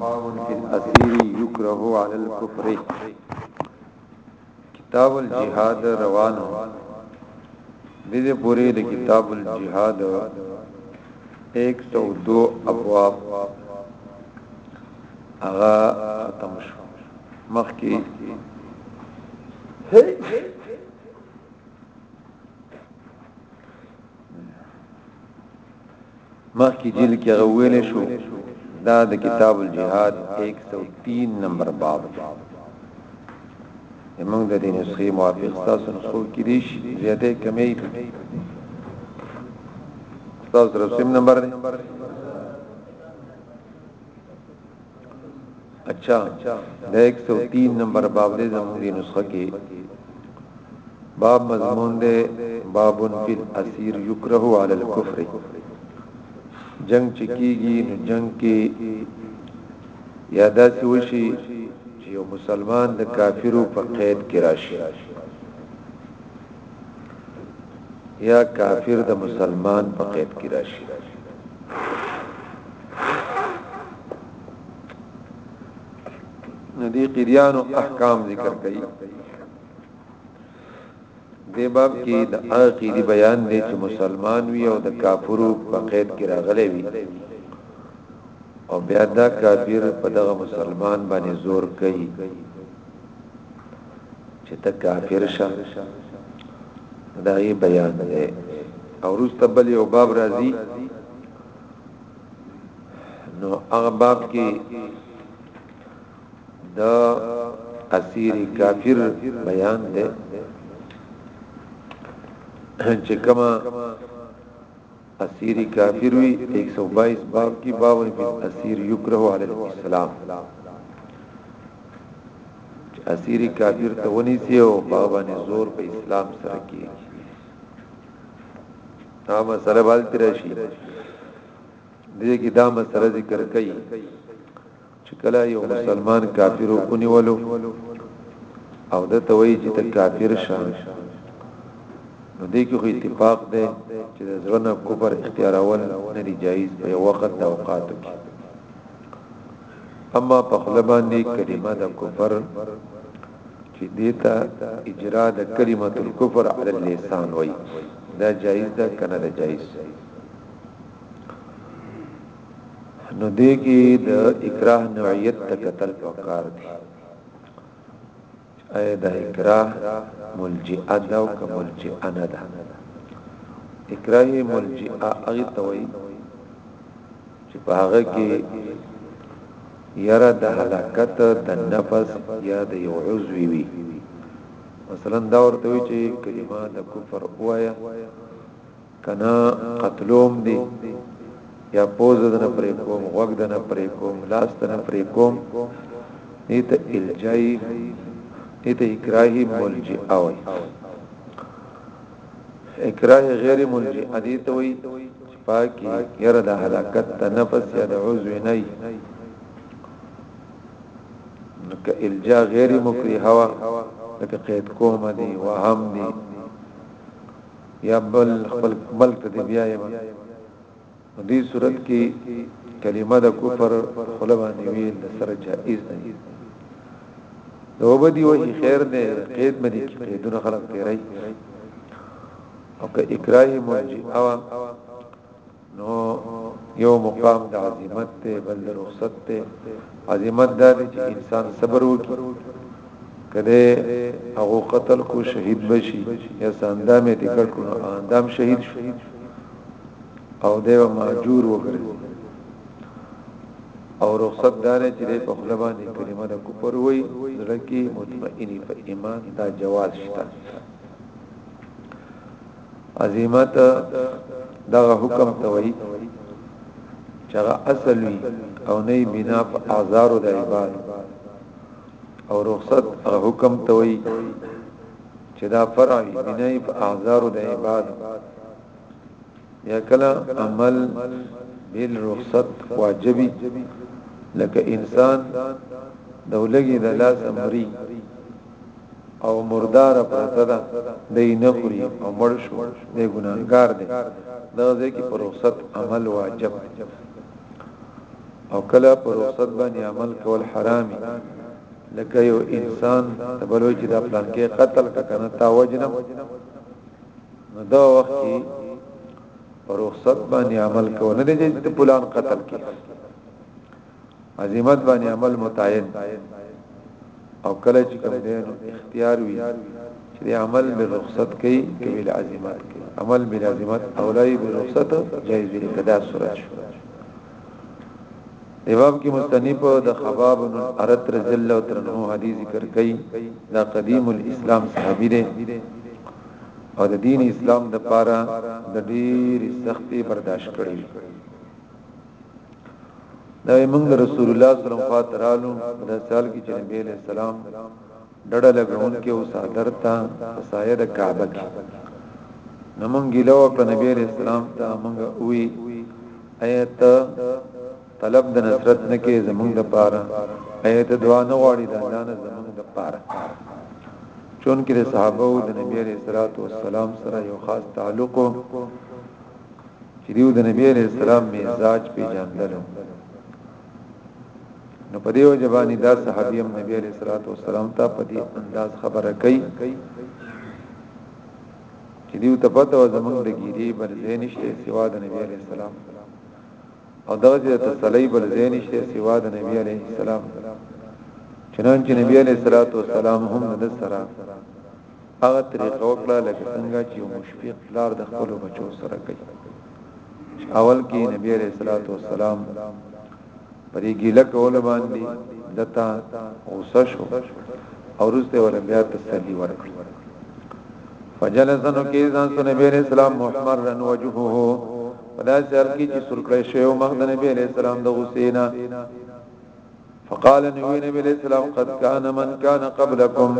باب في الاسير يكره على الكفر کتاب الجهاد روانو دې پوری د کتاب الجهاد 102 ابواب هغه ختم شو مخکې مخکې جلد کې هغه ویل شو دا د کتاب الجهاد 103 نمبر باب دی موږ د دې نسخې موافق تاسو نسخو کې دي شي زیاته کمی کوي تاسو رسم نمبر دی اچھا د 103 نمبر باب دې زموږه نسخه کې باب مضمون دې باب فی الاسیر یکره علی الکفر جنگ چې کیږي نو جنگ کې یادا سی وشي چې یو مسلمان د کافرو په قید کې راشي یا کافر د مسلمان په قید کې راشي ندی قریانو احکام ذکر کړي د باب کې د عقیدی بیان دی چې مسلمان وي او د کافرو په قید کې راغلي وي او بیا دا کافر په دغه مسلمان باندې زور کوي چې ته کافر شه دا یې بیان دی او رسته بل یو باب راځي نو هغه باب کې د اسیر کافر بیان دی چې کما اسیر کافر وي، ایک سو بائیس باب کی باب فی الاسیر یکره علیه الاسلام، چې اسیر کافر ته ونیسي او په هغه باندې زور په اسلام سره کېږي. دا مسله بل تر شي دې کې دا مسله ذکر کړي چې کله یو مسلمان کافر ونیولو او د توي چې ته کافر شه نو دې کې خو اتفاق ده چې د ځرنه کفر اختیارول نه دی جایز په یو وخت د اوقاتو کې اما په خپل باندې کلمه د کفر چې دیتا اجرا د کلمه الکفر علی اللسان وای دا جایز ده کنه دا جایز نو دې کې د اکراه نوعیت ته قتل پکار دی اې د اکراه ملجئه دا او که ملجئه نه ده اکراه ملجئه هغه ته وایي چې په هغه کې یره د حلاکت د نفس یا د یو عضو وی مثلا دا ورته وی چې کلمه د کفر وایا کنه قتلوم دی یا پوز دنه پرې کوم غوګ دنه پرې کوم لاس دنه پرې کوم نیت الجای نیت اکراهی ملجی اوی اکراه غیر ملجی ادیت وی پاکی یره د حلاکت ته نفس یا د عضو نه نک الجا غیر مکری هوا لکه قید کوم دی وهم دی یا بل خپل ملک دی بیا یم په دې صورت کې کلمه د کفر خله باندې ویل سره جائز نه دي نو بدی وې خیر نه قید باندې کې قیدونه خلق پیرای او که اکراه مرجئه نو یو مقام د عظمت ته بل د رخصت ته عظمت دا دی چې انسان صبر وکړي کله هغه قتل کو شهید بشي یا ساندام یې ټکړ کو نو اندام شهید شو او دیو ماجور وګرځي او رخصت دار چې په خپل باندې کلمه د کوپر وای زړه کې مطمئنی په ایمان دا جواز شته عظمت دغه حکم ته وایي چې هغه اصل وي او نه بنا په اعذار د عباد او رخصت هغه حکم ته وایي چې دا فرع وي بنا په اعذار د عباد یا کله عمل بل رخصت واجبي لکه انسان دولګي د لاس امري او مردار پرته ده دی نه خوري او مړ شو دی ګناهګار دی دا ځکه پر رخصت عمل واجب او کله پر رخصت باندې عمل کول حرامي لکه یو انسان تبلوي چې دا پلان کې قتل کنه تا وجنم نو دا وخت کې پر رخصت باندې عمل کول نه دي چې پلان قتل کې عظمت باندې عمل متعین او کله چې کوم دی نو اختیار وي چې عمل به رخصت کوي کې بل عظمت کوي عمل بل عظمت اولای به رخصت جایز دی کدا صورت شو امام کی مستنیب د خباب بن ارت رضی الله تعالی عنہ حدیث ذکر کړي دا قدیم الاسلام صحابی دی او د دین اسلام د پاره د ډیر سختي برداشت کړی دا موږ د رسول الله صلی الله علیه وسلم خاطرالو د سال کې چې نبی له سلام ډډه لګون کې او صادر تا سایه د کعبه کې نو موږ ګلو کړ نبی له سلام ته موږ وی ایت طلب د نصرت نه کې زمونږ د پاره ایت دعا نه غواړي د الله نه زمونږ د پاره چون کې صحابه او د نبی عليه الصلاه والسلام سره یو خاص تعلق چې دیو د نبی علیہ السلام مزاج پیژندلو نو په دیو جبانی دا صحابي هم نبی علیہ الصلوۃ والسلام ته په دې انداز خبره کوي چې دیو ته پته و زمونږ د ګیری بل زینشته سوا د نبی علیہ السلام او دغه ته صلی بل زینشته سوا د نبی علیہ السلام چنانچه نبی علیہ الصلوۃ والسلام هم د سره هغه طریقه وکړه لکه څنګه چې یو مشفق پلار د خپل بچو سره کوي چې اول کې نبی عليه الصلاه والسلام پرې ګیله کول باندې دتا اوسه شو او رسته ور بیا تسلی ورکړ فجلسنو کې ځان سره نبی عليه السلام محمر رن وجهه پدا سر کې چې سرکړې شو مخ د نبی عليه السلام د غسینا فقال نبی نبی علیہ السلام قد کان من کان قبلکم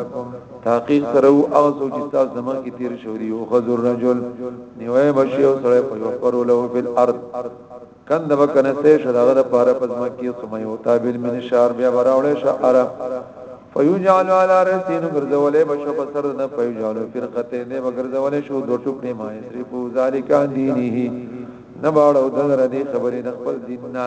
تحقیق سره او اوسو چې تاسو زمون کې تیر شو دی او خذر رجل نیوه بشی او سره په وفر له فی الارض کند وکنه سه شداغه د پاره پزم کې سمې او تابل من شار بیا براوړې شعره فیجعل علی رسین غرزولې بشو بسر نه فیجعل فرقته نه وغرزولې شو دو ټوکې ما یصرفو ذالک دینه نه باړو دغره دې خبرې نه خپل دیننا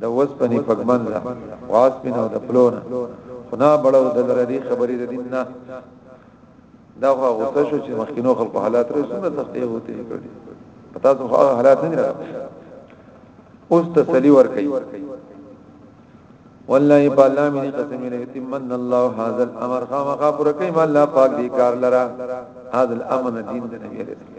د وسپنې پګمن ده واسپنه د پلونه خنا بړو د لری خبرې د دین نه دا خو غوسه شو چې مخکینو خلکو حالات رې څومره سختې وته کړې پتا ته هغه حالات نه راځي اوس تسلی ور کوي والله په الله مې قسم لري تمن الله هذا الامر خامخا پر کوي الله پاک دې کار لرا هذا الامر دین د نبی عليه السلام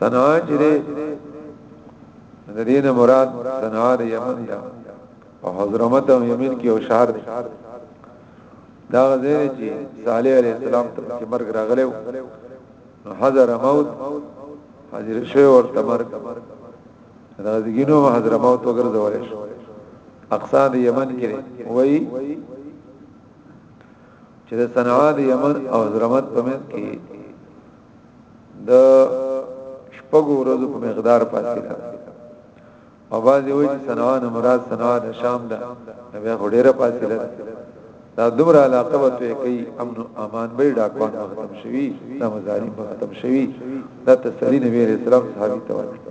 صنعا چې ده د دین مراد صنعا د یمن ده او حضرمت او یمن کې یو شهر ده دا غزیر چې صالح علیه السلام ته چې مرګ راغلی نو حضر موت حضر شوی ورته مرګ دا دګینو حضر موت وګرځول شو اقصا د یمن کې وای چې د صنعا د یمن او حضرمت په منځ کې د شپږو ورځو په مقدار فاصله او بعضی وایي چې سنوا نه مراد سنوا د شام ده نو بیا ډیره فاصله ده دا دومره علاقه به توې کوي امن امان به ډاکوان ختم شوي دا مظالم به ختم شوي دا تسلی نبی رسول الله صحابي ته ورکړه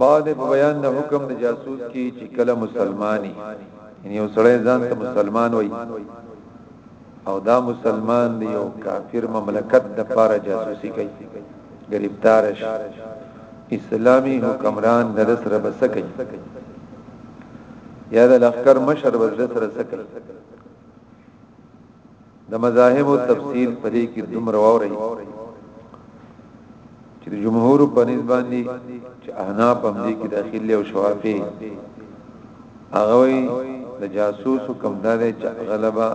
باندې په بیان د حکم د جاسوس کې چې کله مسلمانې یعنی یو سړی ځان ته مسلمان وای او دا مسلمان دی او کافر مملکت د پاره جاسوسي کوي گرفتار شي اسلامی حکمران د سر بسکه یا د لخر مشر وزر سره سکه د مذاهب او تفصیل په دې کې دومره ووري چې د جمهور په نسبت باندې چې احناف هم دې کې داخلي او شوافی هغه وی د جاسوس کوم دار چې غلبا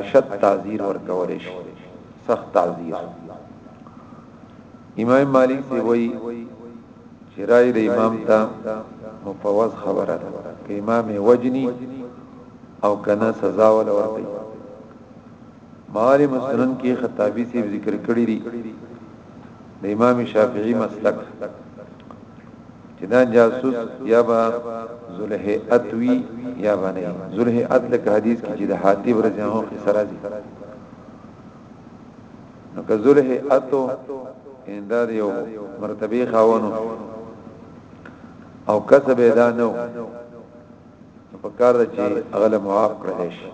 اشد تعذير ورکول شي سخت تعذير امام مالک دی وی چې راي د امام ته مفوض خبره ده امام وجني او کنه سزا ولا ورکي معالم السنن کې خطابي سي ذکر کړی دی د امام شافعي مسلک چې دا جاسوس یا با زله اتوی یا باندې زله ات لک حدیث کې چې د حاتب رضی الله عنه سره دي نو که زله اتو اندار یو مرتبه خاونو او کسب ادا نو نو په کار ده چې هغه له معاف کړل شي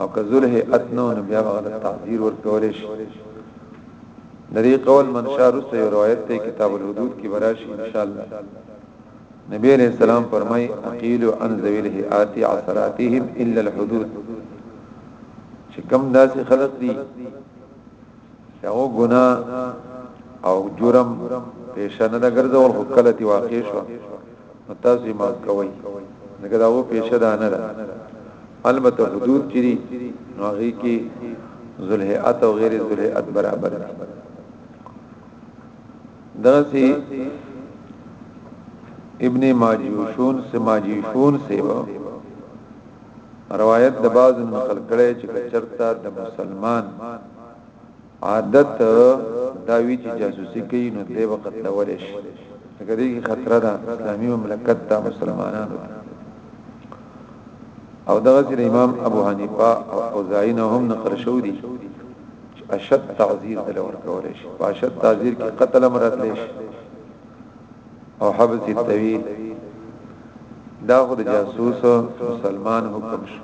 او که زره اتنو نو بیا هغه تعذير ورکول شي نری قول منشا رسته یو روایت ته کتاب الحدود کې براشي ان شاء الله نبی علیہ السلام فرمای اقیل عن ذویل هیاتی عثراتهم الا الحدود چې کم داسې خلق دي چې هغه ګناه او جرم پیش نه ګرځول خو کله دی واقع شو نو تاسو یې مات کوئ ځکه دا و پیشه ده نه ده البته حدود چې دي نو هغه کې ذلهئات او غیر ذلهئات برابر دي درسي ابن ماجوشون سے ماجوشون سے روایت د باز نقل کړي چې چرتا د مسلمان عادت دا وی چې جاسوسي کوي نو دې وخت قتلول شي لکه دې کې خطر ده اسلامي مملکت ته مسلمانانو او دغه سر امام ابو حنیفه او اوزاین هم نقل شو دي اشد تعذير دل ورکول شي اشد تعذير کې قتل امرات لش او حبس طويل دا خود جاسوس مسلمان حکم شو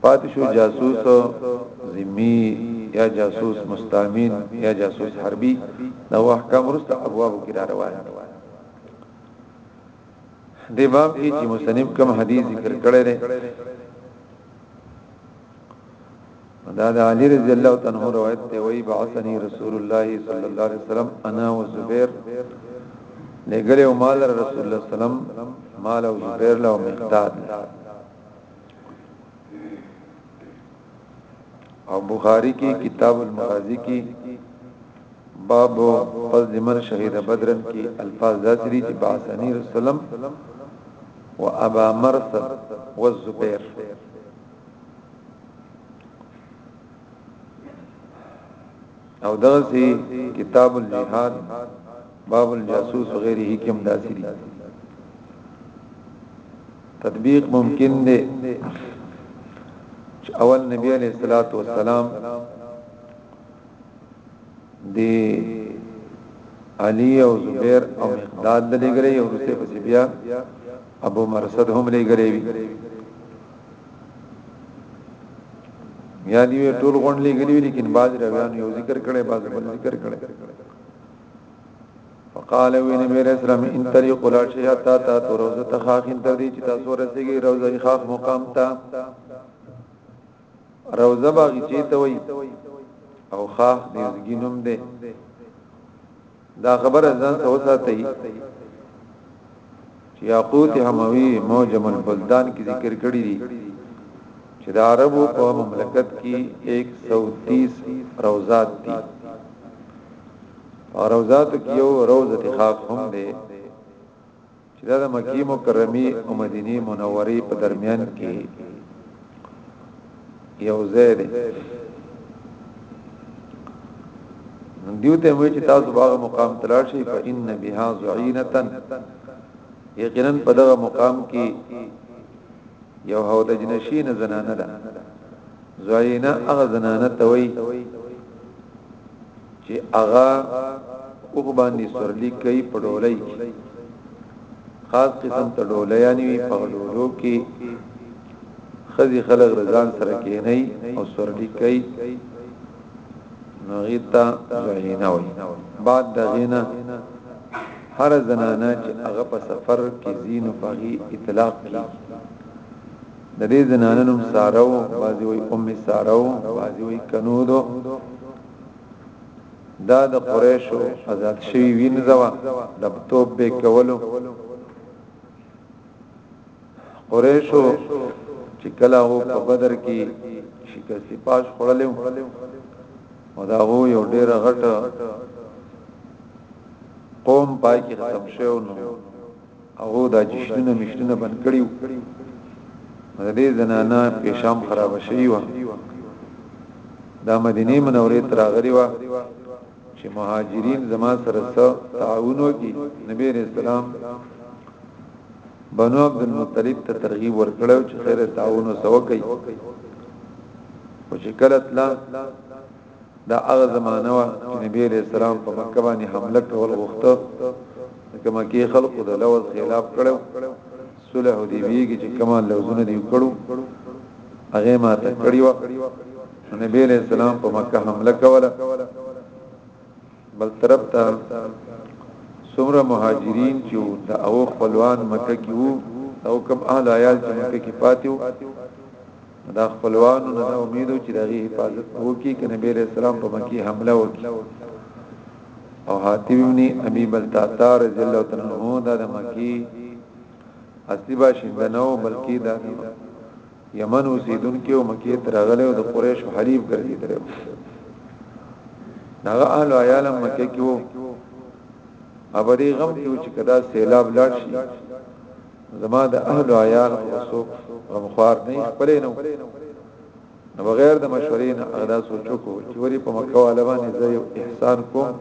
پاتې شو جاسوس ذمی یا جاسوس مستامین یا جاسوس حربی دا احکام ورسته ابواب کې را روان دي د باب کې چې مصنف کوم حدیث ذکر کړی دی دا د علی رضی الله تعالی عنہ روایت دی وی بعثنی رسول الله صلی الله علیه وسلم انا و زبیر لګره مال رسول الله صلی الله علیه وسلم مال او زبیر له مقداد او بخاری کې کتاب المغازی کې باب فضل من شهید بدرن کې الفاظ ذاتری چې باثنی رسولم و ابا مرثد والزبير او دغسی کتاب الجهاد باب الجاسوس غیره کې هم داسې دي تطبیق ممکن دی چې اول نبی علیہ الصلوۃ والسلام دی علی او زبیر او مقداد د لګري او رسې پس بیا ابو مرصد هم لګري وی یا دی ټول غون لګري لیکن باز روان یو ذکر کړي باز بل ذکر کړي فقال وی نبی علیہ السلام ان طریق لا شی حتا تا تو روزه تخاخین تر دې چې تاسو رسیږي روزه خاخ مقام تا روزه باغی چې ته وی او خاخ دې زګینوم دې دا خبره ځان ته وساتئ چې یاقوت حموی معجم البلدان کې ذکر کړی دی چې د عربو په مملکت کې 130 روزات دي او روزات کې یو روزه خاص هم دی چې د مکی مکرمه او مدینه منوره په درمیان کې یو ځای دی دیو ته وای چې تاسو باغ مقام تلار شي فإن بها زعینتن یقینا په دغه مقام کې یو هو د جنشین زنانه ده زعینه هغه زنانه ته وای چې هغه اوغ باندې سورلی کوي په ډولۍ خاص قسم ته ډولۍ یعنی په ډولو کې خزي خلق رضان سره کینی او سورلی کوي نغیتا زهینا وي بعد د غینا هر زنانه چې هغه په سفر کې زینو پغي اطلاق کی د دې زنانه نوم سارو بازی وي ام سارو بازی وي کنودو دا د قریشو آزاد شوی وینځوا د توپ به کولو قریشو چې کله هو په بدر کې شکست پاس خړلې او دا هو یو ډیر غټ قوم پای کې ختم شو نو هغه د جشنونه مشتونه بن کړیو د دې زنانا پېشام خراب شوی و دا مدینه منورې تر غری و چې مهاجرین زما سره سره تعاون وکي نبی رسول الله بنو عبد المطلب ته ترغیب ورکړو چې خیر تعاون سو کوي او چې کله تلا دا هغه زمانہ وا چې نبی عليه السلام په مکه باندې حمله کول غوښته کما کې خلکو د لوز خلاف کړو صلح حدیبی کې چې کما لوزونه دی کړو هغه ما ته کړیو نبی عليه السلام په مکه حمله کوله بل طرف ته څومره مهاجرین چې د او خپلوان مکه کې وو او کوم اهل عیال چې مکه کې پاتې وو دا خپلوانو نه امیدو چې دغه حفاظت وکړي کنه بیل اسلام په مکه حمله وکړي او حاتم ابن ابي بلتاتا رضی الله تعالی عنہ دا د مکی اصلي باشنده نه بلکې دا یمن اوسیدونکو او مکې ته راغلي او د قریشو حریف ګرځیدل هغه اهل عیال مکه کې وو ابا دې غم کې چې کدا سیلاب لاړ شي زما د اهل عیال وسو غمخوار نه خپلې نو نو بغیر د مشورې نه ادا سوچو کو چې وری په مکه والا باندې زه یو احسان کوم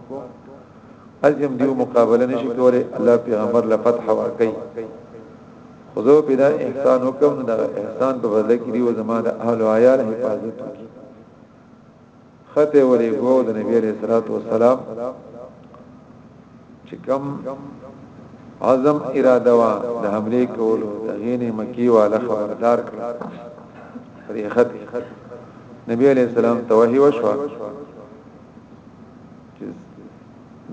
ازم دیو مقابله نشي کولای الله پیغمبر لفتح ورکړي خو زه په دا احسان وکم نو دا احسان په بدله کې دی او زما د اهل او عیال حفاظت وکړي خطه ورې ګو د نبی عليه الصلاه والسلام چې کم عزم اراده وا د حمله کولو د غینې مکی والا خبردار کړ پرې خط نبی عليه السلام توهی وشو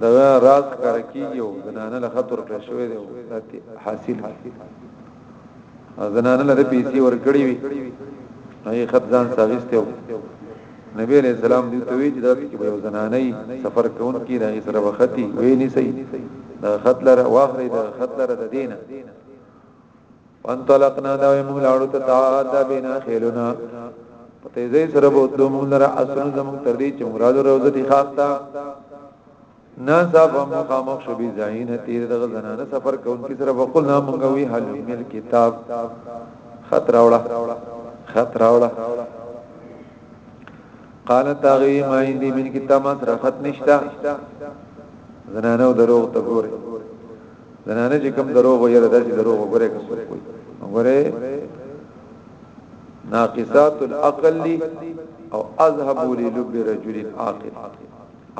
دا راز کار کیږي او زنانه له خطر کړ شوې ده حاصل زنانه له پیسې ورګړي وي هغه خط ځان ساويسته نبی علیہ السلام دې ته وی چې دا کې یو زنانه سفر کون کی راغی سره وختي وې نه سي دا خط لره واخلې دا خط لره د دینه وانطلقنا دا موږ لاړو ته تعادا بنا خیلنا په تیزی سره بوتلو موږ لره اصل زموږ تر دې چې مراد روزه دي خاصه ناصاب مخامخ شبي زاین تیر دغه زنانه سفر کوونکی سره وقل نام غوي حل مل کتاب خط راوړه خط راوړه قال تاغي ما عندي من کتاب ما سره خط نشتا زنانه دروغ ته ګوره زنانه چې کوم دروغ وي دا چې دروغ وګوره که څوک وي وګوره ناقصات العقل لی او اذهب للب رجل عاقل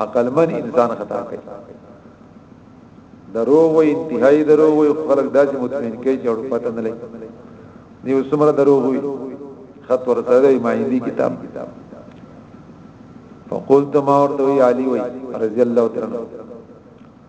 عقل من انسان خطا کوي دروغ وي انتهائی دروغ وي خلک داسې مطمئن کوي چې اور پته نه لګي نیو سمره دروغ وي خط ورته دی مایندی کتاب کتاب فقلت ما ورته علی وی رضی الله تعالی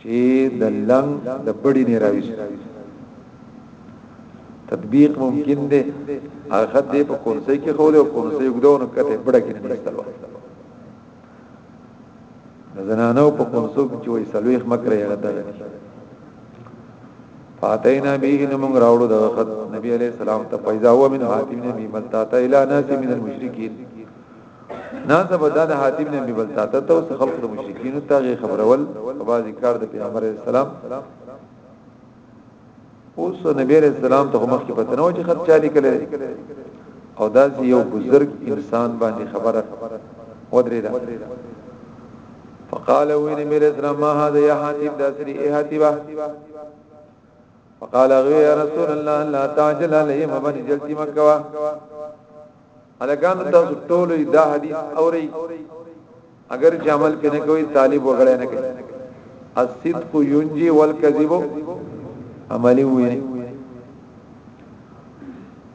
چې د لنګ د بډې نه راويست تطبیق ممکن دی هغه دې په کورسې کې خو له کورسې وګداونه کته بډه کې نه استلو زنانو په کورسو کې وې سلويخ مکرې هغه ده فاتینا به ان موږ راوړو د وخت نبی علی السلام ته پیدا هو من حاتم نبی ملتا تا الی ناس من المشرکین نن سبا دا د حاتم نه بل تاته ته اوس خلق د مشرکین ته غي خبرول په بازي کار د پیغمبر اسلام اوس نبی رسول سلام ته مخ کې پته نه و چې خط چالي کړي او دا یو بزرگ انسان باندې خبره ودرې ده فقال وين نبی رسول سلام ما هذا يا حاتم داسري اي حاتبه فقال غي يا رسول الله لا تعجل عليهم من جلتي مكوا الګان تاسو ټول دا حدیث اوري اگر چې عمل پنه کوي طالب وګړی نه کوي الصدق ينجي والكذب عملي وي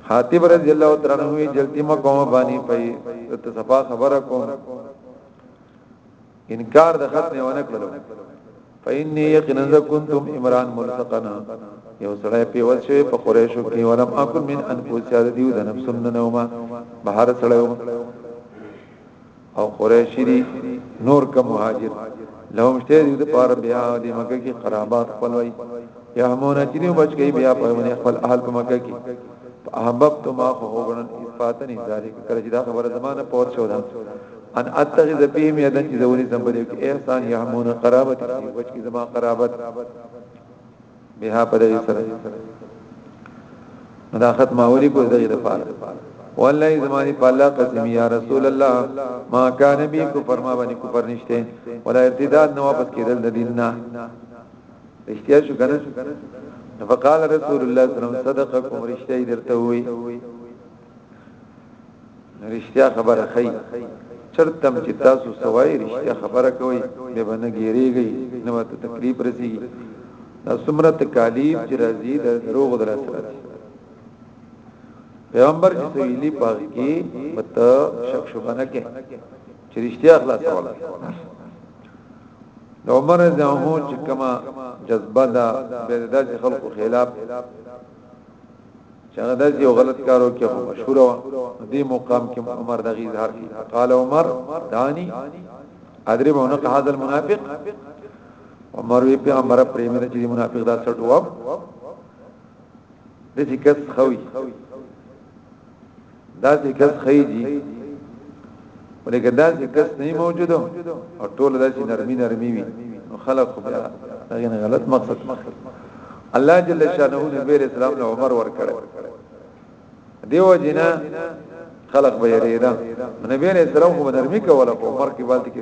حاتب رضی الله تعالی عنہ جلتی ما کوم باندې پي ته صفا خبره کوم انکار د ختم ونه کړلو فإني يقنا كنتم عمران ملتقنا یو سړی په وسه په قریشو کې ولم اكن من انفس یاد دیو د نفسن نوما بهر سړی او قریشی دی نور کا مهاجر لهم شته دی د پاره بیا د مکه کې قرابات خپلوي یا مون چې نو بچ گئی بیا په ونه خپل اهل په مکه کې احببت ما خو غنن فاتنی ذالک کړه چې دا خبره زمانه پور شو ده ان اتخذ بهم یدا چې زونی زم بده کې احسان یحمون قرابت کې بچ کې زما قرابت بها پر سره دا ختم اولی کو دغه لپاره والله زمانی په الله قسم یا رسول الله ما کان بی کو فرما باندې کو پر نشته ولا ارتداد نو واپس کېدل د دین نه اشتیا شو کنه فقال رسول الله صلی الله علیه وسلم صدقکم رشتہ درته وی رښتیا خبره خی چرتم چې تاسو سوای رښتیا خبره کوي به باندې ګیریږي نو ته تکلیف رسی دا سمره تکالیف چې راځي د دروغ در سره پیغمبر چې سویلی پاک کې مته شک شوبنه کې چې رښتیا خلاص ولا د عمر زه هو چې کما جذبه دا به د خلکو خلاف چانه د یو غلط کارو کې خو مشهور و دې مقام کې عمر دغه اظهار کی قال عمر دانی اضرب عنق هذا المنافق عمر وی پیغمبر پریم نه چې منافق دا څټ و د دې کس خوي دا چې کس خی جی ولیکه دا چې کس نه موجود او ټول دا چې نرمي نرمي وي نو خلک خو بیا هغه غلط مقصد الله جل شانه نبی رسول الله عمر ور کړ دیو جنا خلق به یریدا نبی رسول الله خو نرمي کوله په عمر کې باندې کې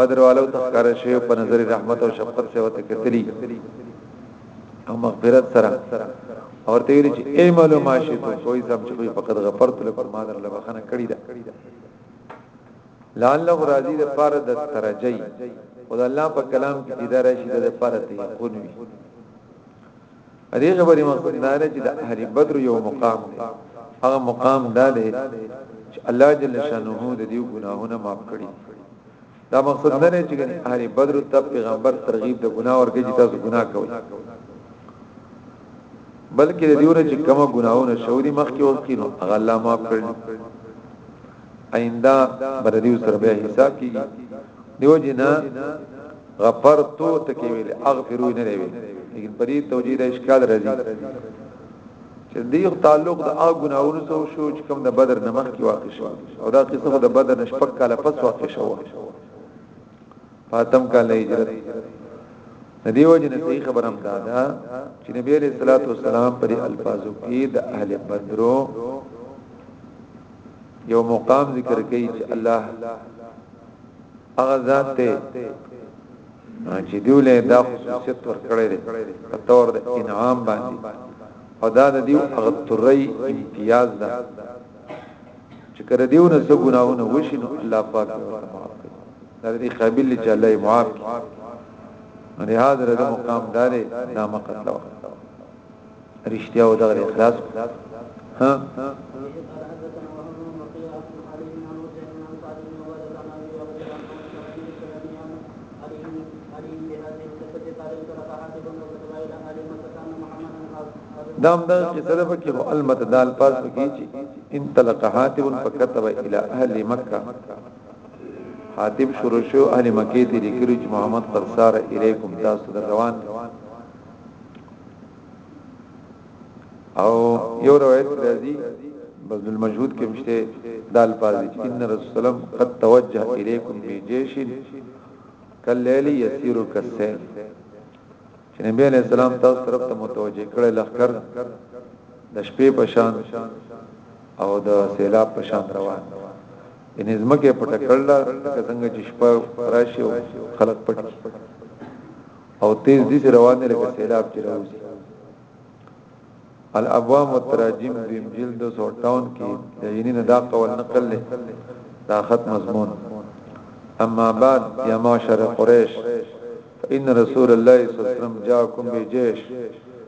بدر والو ته ښکاره شوی په نظر رحمت او شفقت سره ورته کتلی او مغفرت سره اور ته ویل چې ای مالو ماشي ته کوئی سم چې کوئی فقط غفرت لكم ما در لبخنه کړی دا لعله راضی د پاره د ترجی او د الله په کلام کې دیدار شي د پاره ته یقون وي دې خبرې مقصد دا دی چې د اهل بدر یو مقام دی هغه مقام دا دی چې الله جل شانه د دې ګناهونه معاف کړي دا مقصد نه دی چې اهل بدر ته پیغمبر ترغیب د ګناه ورګي چې تاسو ګناه کوئ بلکې د دیوره چې کومه ګناهونه شوري مخکې اوس کینو هغه الله معاف کړي آینده بر دیو سره به حساب کیږي دیو جنا غفرتو تکي ویل اغفرو نه ویل لیکن پرې توجیه د اشکال راځي چې دی تعلق د هغه ګناونو سره شو چې کوم د بدر نمخ کې واقع شو او دا قصه د بدر نشپک کاله پس واقع شو فاطم کاله هجرت ندی وجه نه صحیح خبر هم دا ده چې نبی عليه الصلاه والسلام پر الفاظو کې د اهل بدرو یو مقام ذکر کوي چې الله هغه ذات ته چې دیوله دا خصوصیت ورکړی دی په تور د انعام باندې او دا د دیو هغه ترې امتیاز ده چې کړه دیو نه څه ګناونه وشي نو الله پاک ورته معاف کوي دا دې قابل چې الله یې معاف کړي نو د حاضر د مقام دارې نامه قتل وخت رشتیا او دغه اخلاص ها دام دا چې سره پکې هو المت دال پاس پکې چې ان تلق حاتب فكتب الى اهل مکه حاتب شروع شو اهل مکه ته لیکلو چې محمد قرصار الیکم تاسو روان او یو روایت راځي بذل المجهود کې مشته دال پازي ان رسول سلام قد توجه الیکم بجیش کلیل یسیر کسین چې نبی علیہ السلام تاسو طرف ته متوجه کړي لخر د شپې په شان او د سیلاب په شان روان ان زمکه پټ کړل څنګه چې شپه راشي او خلق پټ او تیز دي چې روان دي لکه سیلاب چې راوځي الابوام والتراجم دیم جلد 258 کې د یینین دا قول نقل له دا خط مضمون اما بعد یا معاشر قریش فإن رسول الله صلی الله علیه وسلم جاءکم بجیش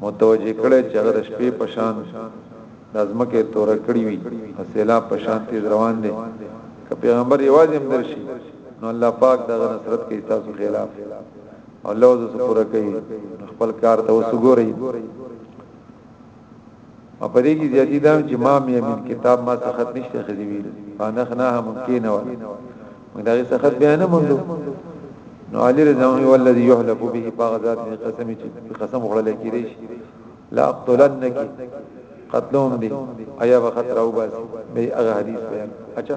متوجه کړی چې هغه د شپې په شان دا ځمکه توره کړی وي او سیلاب په شان تیز روان دی که پیغمبر یوازې هم درشي نو الله پاک دا نصرت کوي تاسو خلاف او لوز سره پوره کوي خپل کار ته وسګوري او په دې کې زیاتی دا چې ما مې من کتاب ما څه خط نشته خدي ویل فانخ نه ممکن و موږ دا څه خط بیان نه موندو نو علی رضی الله والذي يحلف به باغ ذات قسم چې قسم وړل کېږي لا اقتلنك قتلهم دي ایا وخت راو باسي به هغه حدیث بیان اچھا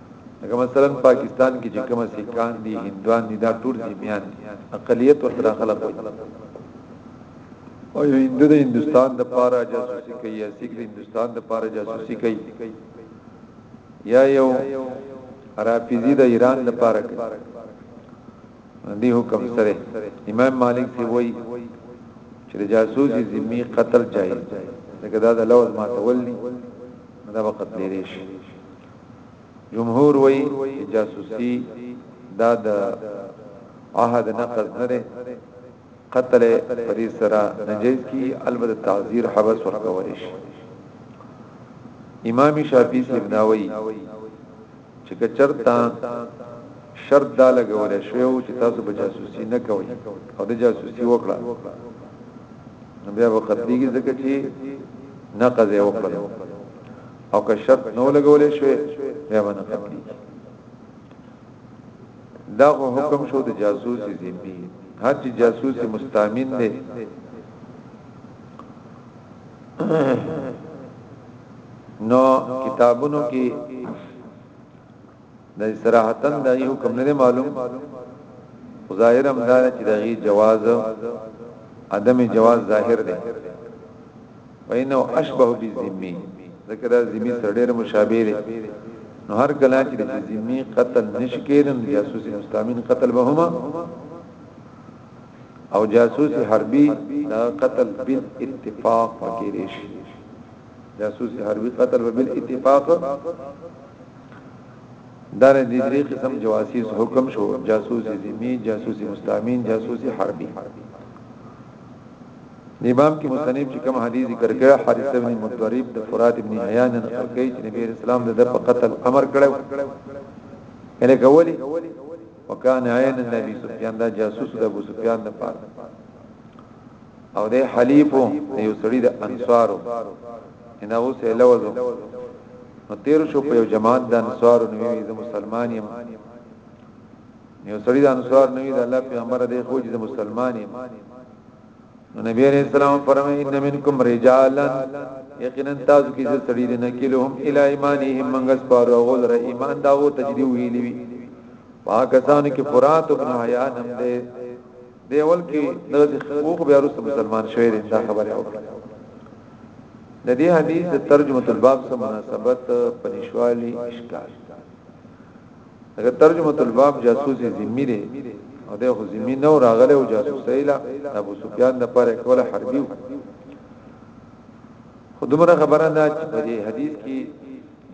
لکه مثلا پاکستان کې چې کوم سکان دي هندوان دي دا ټول زمیان دي اقلیت ورته خلک وي او هندو د هندستان د پاره جاسوسي کوي یا سیک د هندستان د پاره جاسوسي کوي یا یو رافیزی د ایران د پاره کوي دی حکم سره امام مالک سی وای چې د جاسوسي ذمي قتل جایز دی دا د لوز ما تولني دا وخت لري شي جمهور وایي چې جاسوسي دا د عهد نقض نه ده قتل پرې سره نجیز کی البته تعذير حبس ورکول شي امام شافعي سبناوي چې کچرتا شرط دا لګول شوی او چې تاسو به جاسوسي نه کوئ او د جاسوسي وکړه نو بیا وخت دیږي ځکه چې نقض یې وکړ او که شرط نو لګولې شوې بیا به نه قتلی دا حکم شو د جاسوس ذمي هر چې جاسوس مستامین دی نو کتابونو کې د استراحتن د یو حکم نه معلوم ظاهر هم دا چې دغه جواز عدم جواز ظاهر دی فإنه اشبه بالذمي ځکه دا ذمي سره ډېر مشابه دی نو هر کله چې ذمي قتل نشي کېدن جاسوس مستامین قتل به هما او جاسوس حربي دا قتل بال اتفاق وکړي شي جاسوس حربي قتل به بال اتفاق دار دې درې قسم جواسیس حکم شو جاسوس ذمي جاسوس مستامین جاسوس حربي دې باب کې مصنف چې کوم حدیث ذکر کړی حارث ابن مضطرب د فرات ابن حیان نه نقل کوي چې نبی اسلام د په قتل امر کړو کله کولی وکان عین النبي سفیان دا جاسوس د ابو سفیان نه پاره او د حلیف یو سړی د انصارو ان اوس یې لوځو نو تیر شو په یو جماعت د انصارو نوې د مسلمان یم یو سړی د انصار نه وی د الله پیغمبر دی خو چې مسلمان یم نو نبی علیہ السلام فرمایي ان منکم رجالا یقینا تاسو کې چې سړی نه کلهم الی ایمانهم منګس پر غول ر ایمان دا وو تجدی ویلی وی پاکستان کې فرات ابن حیا نم دی دیول کې د حقوق بیا رسو مسلمان شوی دی دا خبره وکړه د دې حدیث د ترجمه الباب سره مناسبت پنځوالي اشکال هغه ترجمه الباب جاسوس ذمي دی او ده خو ذمي نو راغله او جاسوسي لا ابو سفیان د پاره کوله حربي خودمره خبره ده چې په دې حدیث کې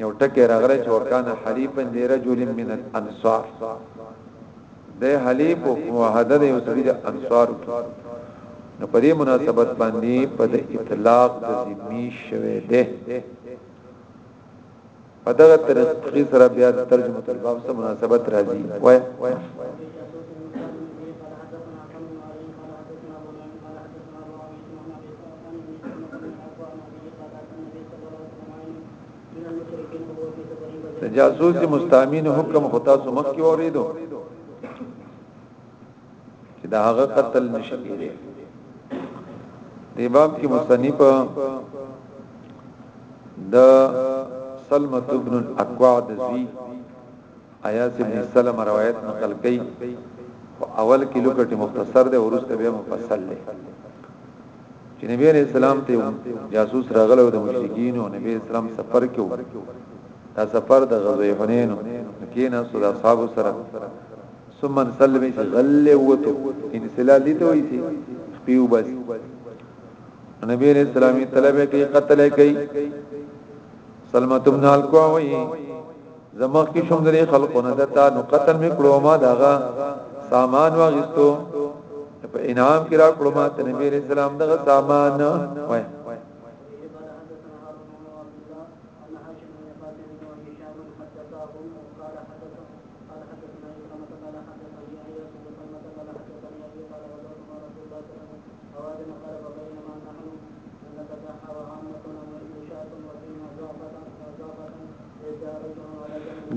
یو ټکی راغلی چې وکانه حلیفا لرجل من الانصار د حلیف او موحده د یو سړي د انصار نو په دې مناسبت باندې په اطلاق د ذمي شوه ده په دغه طریقې سره بیا د ترجمه الباب سره مناسبت راځي وای جاسوس مستامین حکم خطا سمخ کی اوریدو چې د هغه قتل نشي کېږي د باب کې مصنف د سلمہ ابن الاقوع د زوی ایاس ابن سلم روایت نقل کړي او اول کې لوکټ مختصر دی ورسته به مفصل دی چې نبی عليه السلام ته جاسوس راغلو د مشرکین او نبی اسلام سفر کې دا سفر د غزوه حنین کې نه سود اصحاب سره ثم انسلم چې غل وته انسلال دي ته وایي چې خپي وبس نبی علیہ السلام طلب کوي قتل کوي سلمت بن الکوا وایي زمخ کې شوم درې خلقونه دتا نو قتل میکړو ما داغه سامان واغستو په انعام کې را کړو ما ته نبی علیہ السلام دغه سامان وایي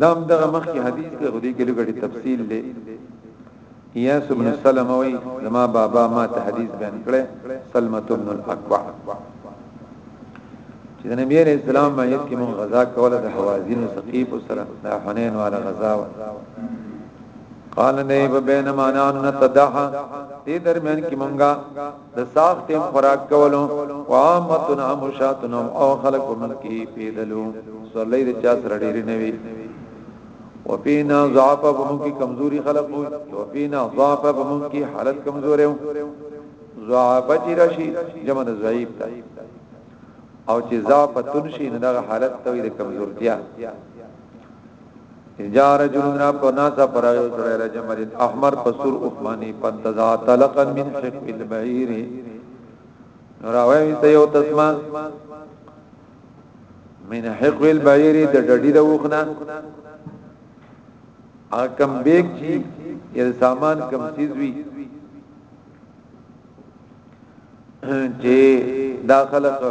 دام دغه مخکې حدیث ته غوډي کې لګړي تفصیل لې اياس ابن سلمه وي زما بابا ما ته حديث بیان کړي سلمة ابن الاكوع چې د نبی عليه السلام باندې کې مون غزا کوله د حوازن او ثقيف سره د حنين والا غزا و قال نه په بينما نان نتدحا دې درمیان کې مونږه د صاف ټیم خوراک کولو وامتنا مشاتنا او خلق من کې پیدلو صلی الله علیه وسلم چا سره ډېر نه وی وفینا ضعف بمون کی کمزوری خلق وو وفینا ضعف بمون کی حالت کمزوره وو ضعف چې راشي جمع د ضعیف ده او چې ضعف تنشي نه دغه حالت توي د کمزورتیا اجاره جنرا په ناسا پر یو سره رجم احمر پسور عثماني پنتزا تلقا من حق البعير راوي ته یو تسمه من حق البعیر د ډډی د وخنه اکم بیگ چی یل سامان کم چیز وی چې دا خلق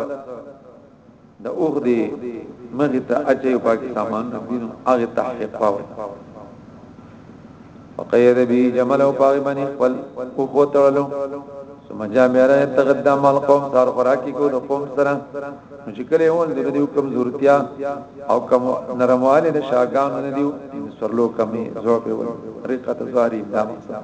د اوغ دی مغه ته اچي پاکستان نو هغه تحقیق پاوه وقید به جمل او پاغي باندې خپل کو بوتړلو ثم جاء میرا تقدم القوم سار خوراکي کو د قوم سره چې کله اول د دې حکم زورتیا او کم نرمواله د شاګان نه دیو سرلو کمی زوفه ول رقت زاری دا مقصد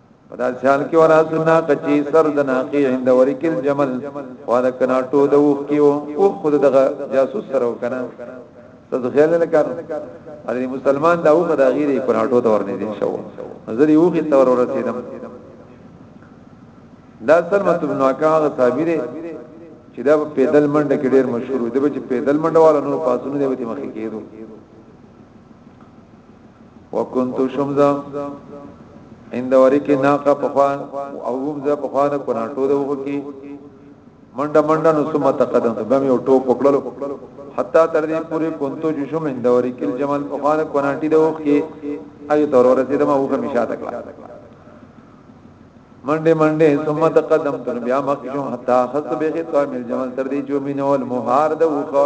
په دا شان کې ورا سنا کچي سر د ناقي عند ورکل جمل وانا کناټو د وخ کې او خود دغه جاسوس سره وکنه تاسو خیال نه کار علي مسلمان دا وخه د غیره کناټو ته ورنه دي شو نظر یو کې تور ورسیدم دا سلمت بن واقعه صحابي دی چې دا په پیدل منډه کې ډیر مشهور دی چې پیدل منډه والا نور پاسونه دی په مخ کې کېدو وکنت شمزا عند ورکی ناقه پخوان او هم زه پخوان کو ناټو دوغه کی منډه منډه نو ثم تقدم بم یو ټو پکړلو حتا تر دې پورې کونتو جشم عند ورکل جمال پخوان کو ناټی دوغه کی اګه تور ورته دما وګه مشاته کړه منډه منډه ثم تقدم تر بیا مخ شو حتا خط به قائم الجمال تر دې جو مين اول مهار دوغه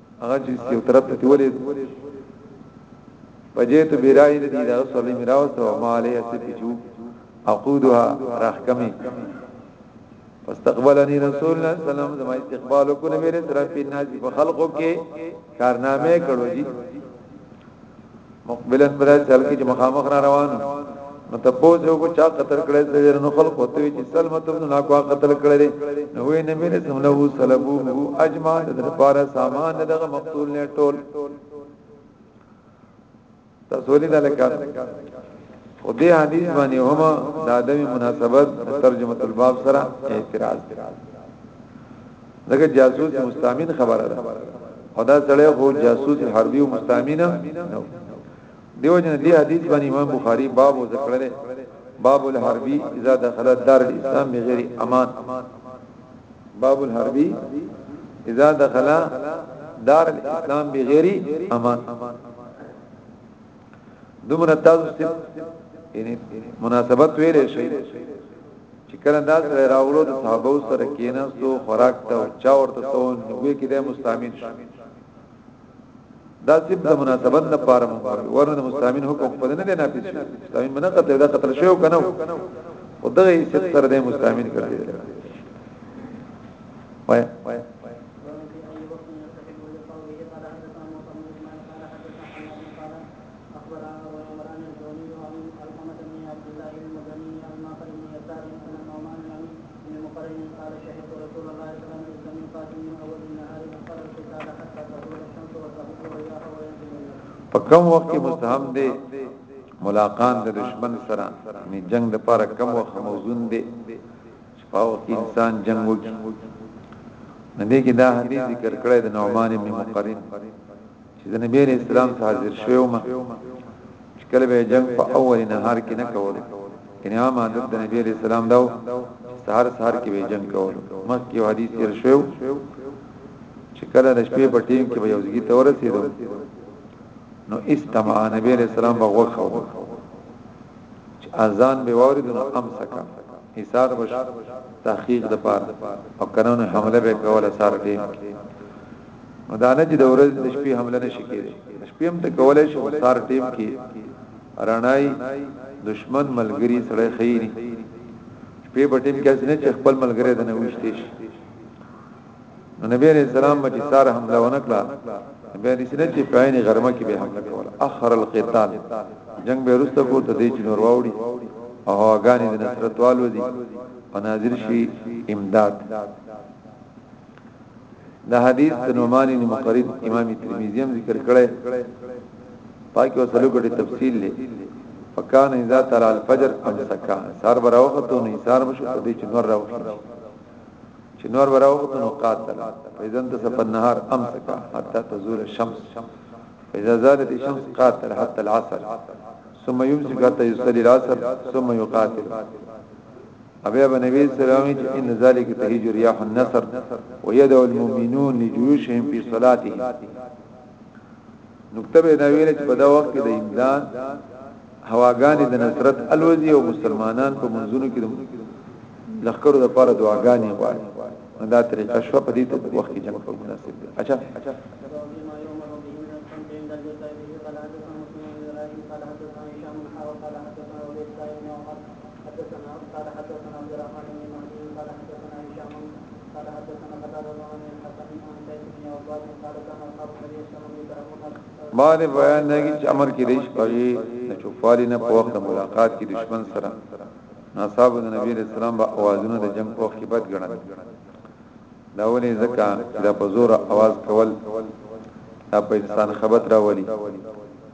هغه چې یو طرف ته ولې پجیت بیرای دې دا صلی میراو ته ما علی اسفجو اقودها راحکمی فاستقبلني رسول الله صلی الله علیه وسلم زما استقبال کو نبی رسول الله په ناز په خلقو کې کارنامه کړو جی مقبلا برای سال کې چې مخامخ را روان نو ته پوه یو کو چا قتل کړی د نو خلق وته چې سلمت بن ناقوا قتل کړی نو وې نبی له سم له سلبو اجماع د لپاره سامان دغه مقتول نه ټول تاسولې د لکار او دې حدیث باندې هم د ادمي مناسبت ترجمه الباب سره اعتراض دغه جاسوس مستامین خبره ده خدا سړی خو جاسوس حربي او مستامین نو دیو جن دی حدیث باندې امام بخاری باب ذکر لري باب الحربي اذا دخل الدار الاسلام بغیر امان باب الحربي اذا دخل دار الاسلام بغیر امان دومره تاسو چې یعنی مناسبت ویلې شي چې کله دا سره راغلو د صحابه سره کېناستو خوراک ته چا ورته تو نوې کې د مستامین شو دا سب د مناسبت لپاره ورنه مستامین حکم په نه نه نافذ شي مستامین منه قتل دا قتل شو کنه او دغه یې ست سره د مستامین کړی وای په کوم وخت کې مستحب دی ملاقات د دشمن سره نه جنگ د پاره کوم وخت موزون دی او انسان جنگ وکي نو دې کې دا حدیث ذکر کړی د نعمان ابن مقرن چې د نبی علیہ السلام ته حاضر شوی ما چې کله به جنگ په اول نهار کې نه کول یعنی عام عادت د نبی علیہ السلام داو سحر سحر کې به جنگ کول مخکې حدیث تیر شو چې کله د شپې په ټیم کې به یوځګي تور رسیدو نو استمع نبی علیہ السلام بغوخه اذان به وارد نو امسکه حصار به شو تحقیق د پاره او کنه نو حمله به کوله سار ټیم کې نو دا نه چې د ورځ د شپې حمله نشي کېږي شپې هم ته کولای شو سار ټیم کې رڼای دشمن ملګری سره خېری شپې په ټیم کې نه چې خپل ملګری د نه وشته شي نو نبی عليه السلام به چې سار حمله ونکړه بیا دې سره چې پاینې غرمه کې به حمله کوله اخر القتال جنگ به رسته کو ته دې چې نور واوړي او هواګانې د نصرت والو دي پناظر شي امداد دا حدیث د نعمان بن مقرب امام ترمذی هم ذکر کړی پاکي او سلو ګټه تفصیل لې فکان اذا تر الفجر امسکا سار براوخته نو سار مشو دې چې نور راوخته چې نور براو کو نو قاتل فیذن تصف النهار امسك حتى تزول الشمس فاذا زالت الشمس قاتل حتى العصر ثم يمسك حتى يصلي العصر ثم يقاتل ابي ابن نبي سلامي ان ذلك تهج رياح النصر ويدعو المؤمنون لجيوشهم في صلاتهم نقطه به دا ویل چې په دا وخت کې د امداد هواګانې د نصرت الوزي او مسلمانان په منځونو کې د لخرو د پاره دعاګانې غواړي دا طریقه شو په دې ته وخت کې جمع په مناسب دی اچھا قال حدثنا قتادة بن عن الحسن عن زيد بن عباد قال كان اصحاب النبي صلى الله عليه وسلم يكرهون بعد بیان دی چې امر کې دیش پغي نه چوفالي نه په وخت ملاقات کې دشمن سره نصاب د نبی رسول الله با اوازونه د جنگ په وخت کې بد ګڼل دا ولې ځکه چې دا په زور आवाज کول دا په انسان خبرت راولي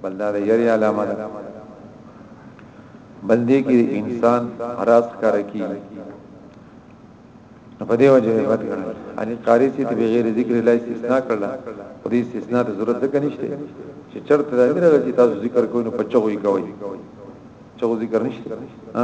بل دا د یری علامه ده بل دې کې انسان راز کار کوي په دې وجه به بد ګڼل علي قاری سي ته بغیر ذکر الله استثناء کړل خو دې استثناء ته ضرورت ځکه نشته چې چرته دا نه راځي تاسو ذکر کوئ نو پچوي کوي چغو ذکر نشته ها